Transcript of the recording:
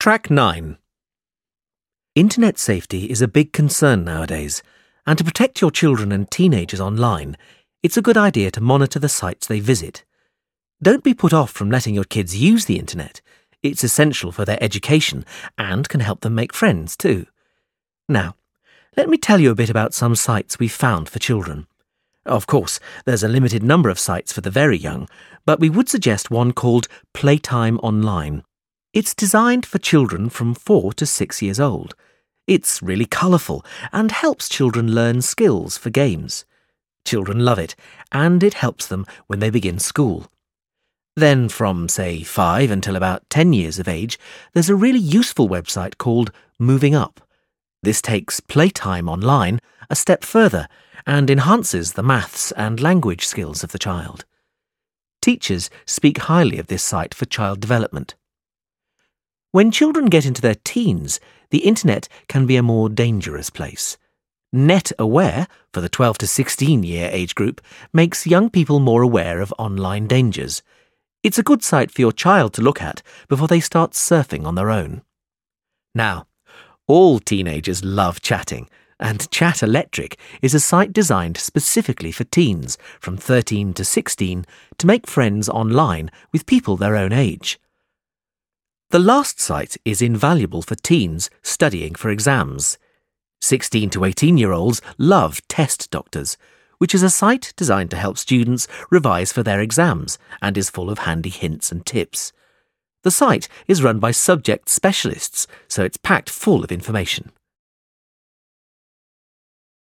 Track 9. Internet safety is a big concern nowadays, and to protect your children and teenagers online, it's a good idea to monitor the sites they visit. Don't be put off from letting your kids use the internet. It's essential for their education and can help them make friends too. Now, let me tell you a bit about some sites we've found for children. Of course, there's a limited number of sites for the very young, but we would suggest one called Playtime Online. It's designed for children from 4 to 6 years old. It's really colourful and helps children learn skills for games. Children love it, and it helps them when they begin school. Then, from, say, 5 until about 10 years of age, there's a really useful website called Moving Up. This takes playtime online a step further and enhances the maths and language skills of the child. Teachers speak highly of this site for child development. When children get into their teens, the internet can be a more dangerous place. Net Aware, for the 12 to 16 year age group, makes young people more aware of online dangers. It's a good site for your child to look at before they start surfing on their own. Now, all teenagers love chatting, and Chat Electric is a site designed specifically for teens from 13 to 16 to make friends online with people their own age. The last site is invaluable for teens studying for exams. 16 to 18 year olds love Test Doctors, which is a site designed to help students revise for their exams and is full of handy hints and tips. The site is run by subject specialists, so it's packed full of information.